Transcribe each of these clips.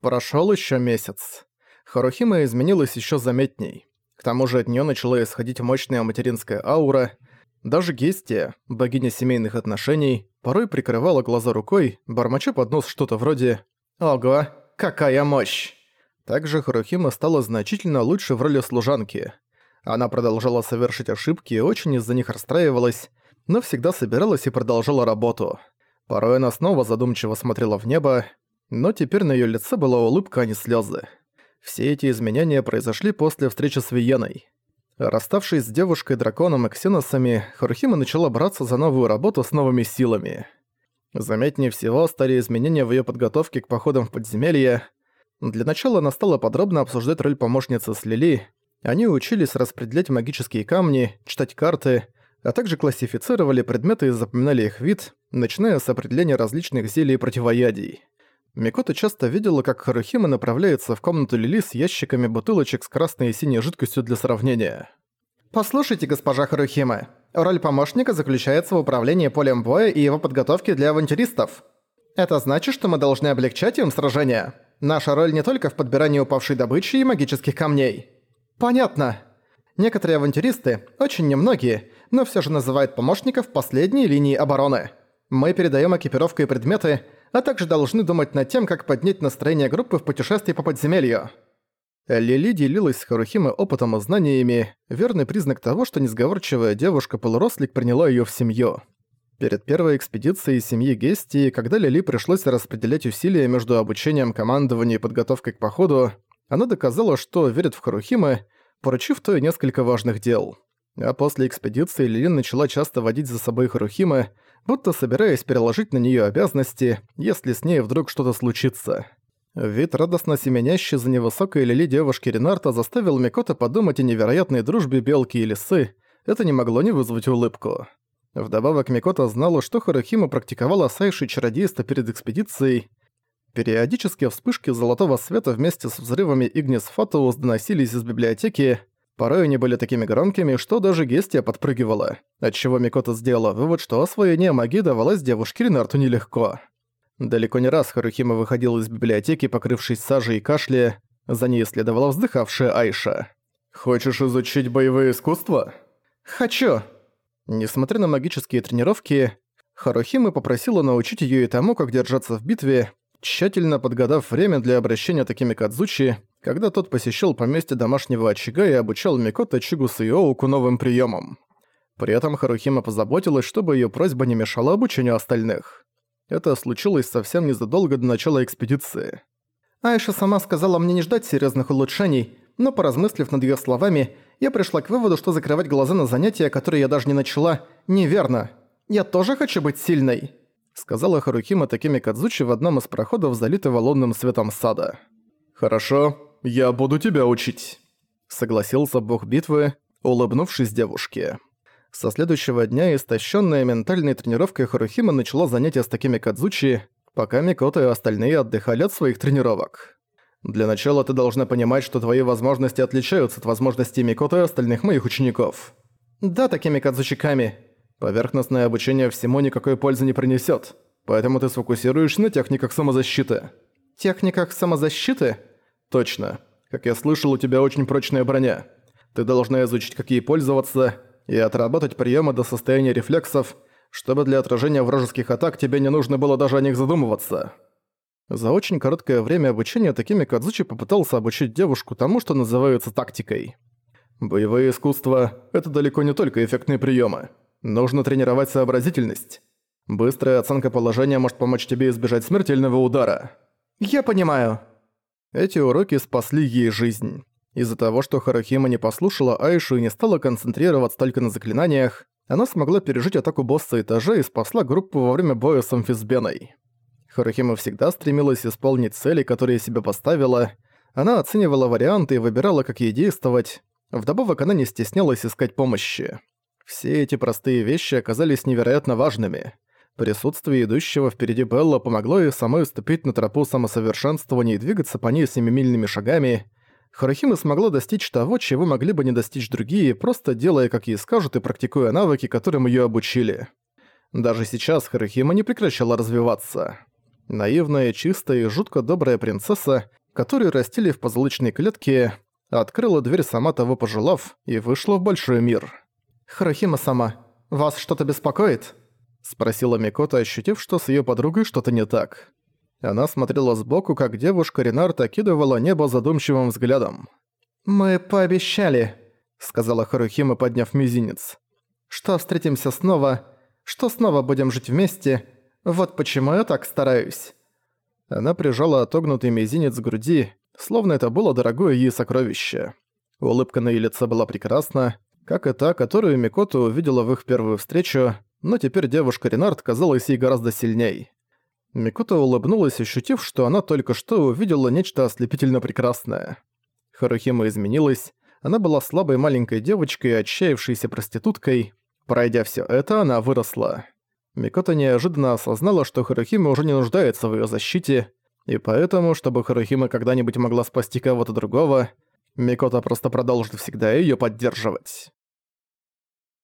Прошёл ещё месяц. Харухима изменилась ещё заметней. К тому же от неё начала исходить мощная материнская аура. Даже Гестия, богиня семейных отношений, порой прикрывала глаза рукой, бормоча под нос что-то вроде «Ого, какая мощь!». Также Харухима стала значительно лучше в роли служанки. Она продолжала совершить ошибки и очень из-за них расстраивалась, но всегда собиралась и продолжала работу. Порой она снова задумчиво смотрела в небо, но теперь на её лице была улыбка, а не слёзы. Все эти изменения произошли после встречи с Виеной. Расставшись с девушкой-драконом и ксеносами, Харухима начала браться за новую работу с новыми силами. Заметнее всего стали изменения в её подготовке к походам в подземелье. Для начала она стала подробно обсуждать роль помощницы с Лили. Они учились распределять магические камни, читать карты, а также классифицировали предметы и запоминали их вид, начиная с определения различных зелий и противоядий. Микота часто видела, как Харухима направляется в комнату Лили с ящиками бутылочек с красной и синей жидкостью для сравнения. «Послушайте, госпожа Харухима, роль помощника заключается в управлении полем боя и его подготовке для авантюристов. Это значит, что мы должны облегчать им сражения. Наша роль не только в подбирании упавшей добычи и магических камней». «Понятно. Некоторые авантюристы, очень немногие, но все же называют помощников последней линии обороны. Мы передаем экипировку и предметы, а также должны думать над тем, как поднять настроение группы в путешествии по подземелью. Лили делилась с Харухимой опытом и знаниями, верный признак того, что несговорчивая девушка-полурослик приняла её в семью. Перед первой экспедицией семьи Гестии, когда Лили пришлось распределять усилия между обучением командования и подготовкой к походу, она доказала, что верит в Харухимы, поручив то несколько важных дел. А после экспедиции Лилин начала часто водить за собой Харухимы, будто собираясь переложить на неё обязанности, если с ней вдруг что-то случится. Вид радостно семенящей за невысокой Лили девушки Ренарта заставил Микота подумать о невероятной дружбе белки и лисы, это не могло не вызвать улыбку. Вдобавок Микота знала, что Харухима практиковала сайши чародейство перед экспедицией. Периодически вспышки золотого света вместе с взрывами Игнис Фатоус доносились из библиотеки, Порой они были такими громкими, что даже Гестия подпрыгивала, отчего Микота сделала вывод, что освоение магии давалось девушке Ренарту нелегко. Далеко не раз Харухима выходила из библиотеки, покрывшись сажей и кашля, за ней следовала вздыхавшая Айша. «Хочешь изучить боевые искусства?» «Хочу!» Несмотря на магические тренировки, Харухима попросила научить её и тому, как держаться в битве, тщательно подгадав время для обращения такими Кадзучи, когда тот посещал поместье домашнего очага и обучал Микото Чигуса и Оуку новым приемам. При этом Харухима позаботилась, чтобы ее просьба не мешала обучению остальных. Это случилось совсем незадолго до начала экспедиции. Айша сама сказала мне не ждать серьезных улучшений, но поразмыслив над ее словами, я пришла к выводу, что закрывать глаза на занятия, которые я даже не начала, неверно. Я тоже хочу быть сильной, сказала Харухима такими Кадзучи в одном из проходов залитого лунным светом сада. «Хорошо, я буду тебя учить», — согласился бог битвы, улыбнувшись девушке. Со следующего дня, истощенная ментальной тренировкой Харухима начала занятия с такими Кадзучи, пока Микото и остальные отдыхали от своих тренировок. Для начала ты должна понимать, что твои возможности отличаются от возможностей Микото и остальных моих учеников. Да, такими Кадзучиками. Поверхностное обучение всему никакой пользы не принесет, поэтому ты сфокусируешься на техниках самозащиты. Техниках самозащиты? «Точно. Как я слышал, у тебя очень прочная броня. Ты должна изучить, как ей пользоваться, и отработать приемы до состояния рефлексов, чтобы для отражения вражеских атак тебе не нужно было даже о них задумываться». За очень короткое время обучения такими Кадзучи попытался обучить девушку тому, что называется тактикой. Боевые искусства – это далеко не только эффектные приемы. Нужно тренировать сообразительность. Быстрая оценка положения может помочь тебе избежать смертельного удара. «Я понимаю», эти уроки спасли ей жизнь. Из-за того, что Харахима не послушала Айшу и не стала концентрироваться только на заклинаниях, она смогла пережить атаку босса этажа и спасла группу во время боя с Амфисбеной. Харахима всегда стремилась исполнить цели, которые себе поставила. Она оценивала варианты и выбирала, как ей действовать. Вдобавок она не стеснялась искать помощи. Все эти простые вещи оказались невероятно важными. Присутствие идущего впереди Белла помогло ей самой ступить на тропу самосовершенствования и двигаться по ней семимильными шагами. Харахима смогла достичь того, чего могли бы не достичь другие, просто делая, как ей скажут, и практикуя навыки, которым её обучили. Даже сейчас Харахима не прекращала развиваться. Наивная, чистая и жутко добрая принцесса, которую растили в позолоченной клетке, открыла дверь сама того пожелав и вышла в большой мир. «Харахима сама, вас что-то беспокоит?» — спросила Микота, ощутив, что с её подругой что-то не так. Она смотрела сбоку, как девушка Ренард окидывала небо задумчивым взглядом. «Мы пообещали», — сказала Харухима, подняв мизинец. «Что встретимся снова, что снова будем жить вместе. Вот почему я так стараюсь». Она прижала отогнутый мизинец к груди, словно это было дорогое ей сокровище. Улыбка на её лице была прекрасна, как и та, которую Микота увидела в их первую встречу, но теперь девушка Ренард казалась ей гораздо сильней. Микота улыбнулась, ощутив, что она только что увидела нечто ослепительно прекрасное. Харухима изменилась, она была слабой маленькой девочкой отчаявшейся проституткой. Пройдя все это, она выросла. Микота неожиданно осознала, что Харухима уже не нуждается в ее защите, и поэтому, чтобы Харухима когда-нибудь могла спасти кого-то другого, Микота просто продолжит всегда ее поддерживать.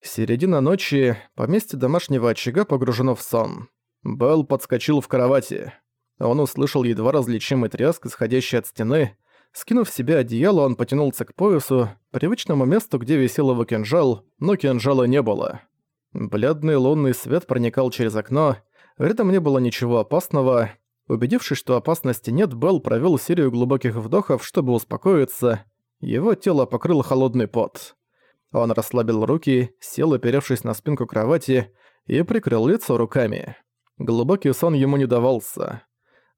Середина ночи, поместье домашнего очага погружено в сон. Белл подскочил в кровати. Он услышал едва различимый тряск, исходящий от стены. Скинув себе одеяло, он потянулся к поясу, привычному месту, где висел его кинжал, но кинжала не было. Бледный лунный свет проникал через окно, рядом не было ничего опасного. Убедившись, что опасности нет, Белл провёл серию глубоких вдохов, чтобы успокоиться. Его тело покрыл холодный пот. Он расслабил руки, сел, оперевшись на спинку кровати, и прикрыл лицо руками. Глубокий сон ему не давался.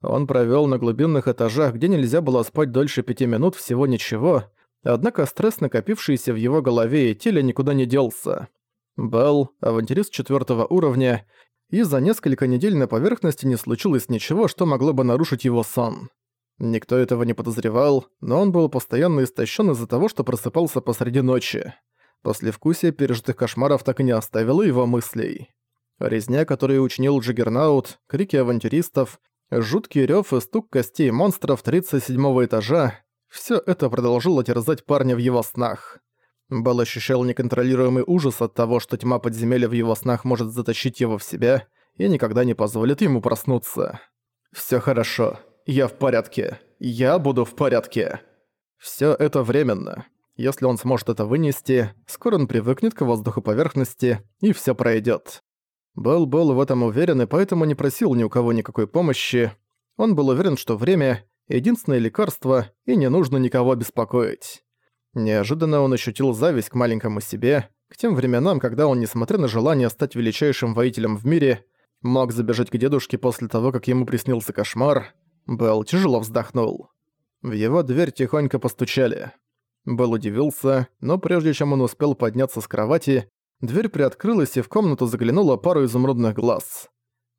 Он провёл на глубинных этажах, где нельзя было спать дольше пяти минут, всего ничего, однако стресс, накопившийся в его голове и теле, никуда не делся. Белл, авантюрист четвёртого уровня, и за несколько недель на поверхности не случилось ничего, что могло бы нарушить его сон. Никто этого не подозревал, но он был постоянно истощен из-за того, что просыпался посреди ночи. Послевкусие пережитых кошмаров так и не оставило его мыслей. Резня, которую учинил Джиггернаут, крики авантюристов, жуткий рёв и стук костей монстров 37 этажа – всё это продолжило терзать парня в его снах. Бал ощущал неконтролируемый ужас от того, что тьма подземелья в его снах может затащить его в себя и никогда не позволит ему проснуться. «Всё хорошо. Я в порядке. Я буду в порядке». Всё это временно. Если он сможет это вынести, скоро он привыкнет к воздуху поверхности, и всё пройдёт. Белл был в этом уверен и поэтому не просил ни у кого никакой помощи. Он был уверен, что время — единственное лекарство, и не нужно никого беспокоить. Неожиданно он ощутил зависть к маленькому себе, к тем временам, когда он, несмотря на желание стать величайшим воителем в мире, мог забежать к дедушке после того, как ему приснился кошмар. Белл тяжело вздохнул. В его дверь тихонько постучали. Белл удивился, но прежде чем он успел подняться с кровати, дверь приоткрылась и в комнату заглянула пару изумрудных глаз.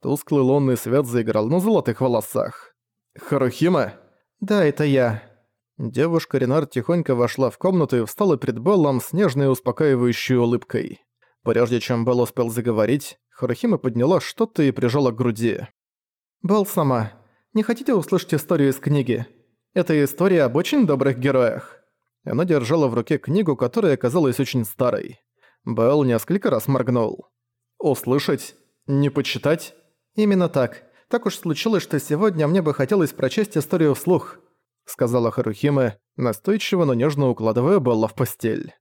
Тусклый лунный свет заиграл на золотых волосах. «Харухима?» «Да, это я». Девушка Ренар тихонько вошла в комнату и встала перед Беллом с нежной и успокаивающей улыбкой. Прежде чем Белл успел заговорить, Харухима подняла что-то и прижала к груди. «Белл сама, не хотите услышать историю из книги? Это история об очень добрых героях». Она держала в руке книгу, которая оказалась очень старой. Белл несколько раз моргнул. «Услышать? Не почитать?» «Именно так. Так уж случилось, что сегодня мне бы хотелось прочесть историю вслух», сказала Харухиме, настойчиво, но нежно укладывая Белла в постель.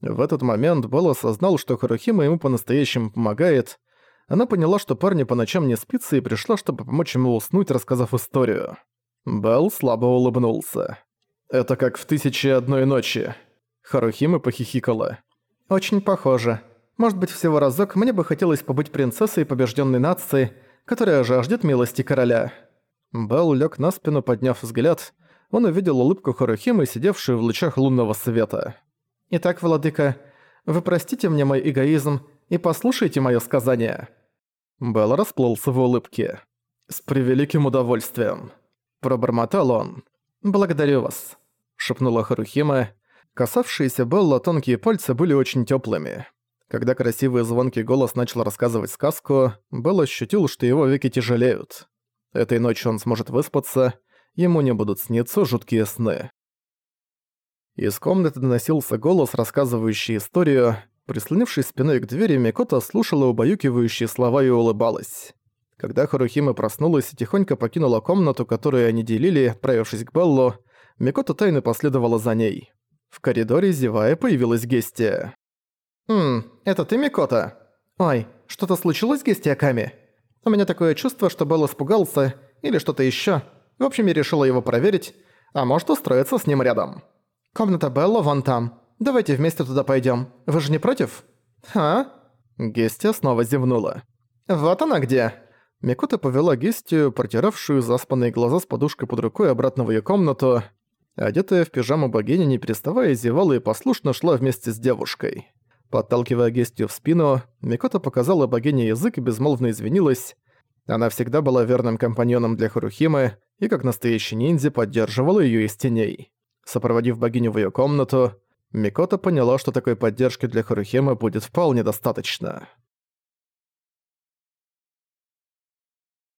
В этот момент Белл осознал, что Харухима ему по-настоящему помогает. Она поняла, что парни по ночам не спится и пришла, чтобы помочь ему уснуть, рассказав историю. Белл слабо улыбнулся. «Это как в «Тысяче одной ночи». Харухима похихикала. «Очень похоже. Может быть, всего разок мне бы хотелось побыть принцессой побежденной нации, которая жаждет милости короля». Белл лег на спину, подняв взгляд. Он увидел улыбку Харухимы, сидевшую в лучах лунного света. «Итак, владыка, вы простите мне мой эгоизм и послушайте моё сказание». Белл расплылся в улыбке. «С превеликим удовольствием». Пробормотал он. «Благодарю вас», — шепнула Харухима. Касавшиеся Белла тонкие пальцы были очень тёплыми. Когда красивый звонкий голос начал рассказывать сказку, Белл ощутил, что его веки тяжелеют. Этой ночью он сможет выспаться, ему не будут сниться жуткие сны. Из комнаты доносился голос, рассказывающий историю. Прислонившись спиной к двери, Микота слушала убаюкивающие слова и улыбалась. Когда Харухима проснулась и тихонько покинула комнату, которую они делили, отправившись к Беллу, Микото тайно последовала за ней. В коридоре, зевая, появилась Гестия. «Хм, это ты, Микото? Ой, что-то случилось с Гестиаками? У меня такое чувство, что Белл испугался, или что-то ещё. В общем, я решила его проверить, а может устроиться с ним рядом. Комната Белла вон там. Давайте вместе туда пойдём. Вы же не против?» «А?» Гестия снова зевнула. «Вот она где!» Микота повела Гестию, протиравшую заспанные глаза с подушкой под рукой обратно в её комнату. Одетая в пижаму богиня, не переставая, зевала и послушно шла вместе с девушкой. Подталкивая Гестию в спину, Микота показала богине язык и безмолвно извинилась. Она всегда была верным компаньоном для Харухимы и, как настоящий ниндзя, поддерживала её из теней. Сопроводив богиню в её комнату, Микота поняла, что такой поддержки для Харухимы будет вполне достаточно.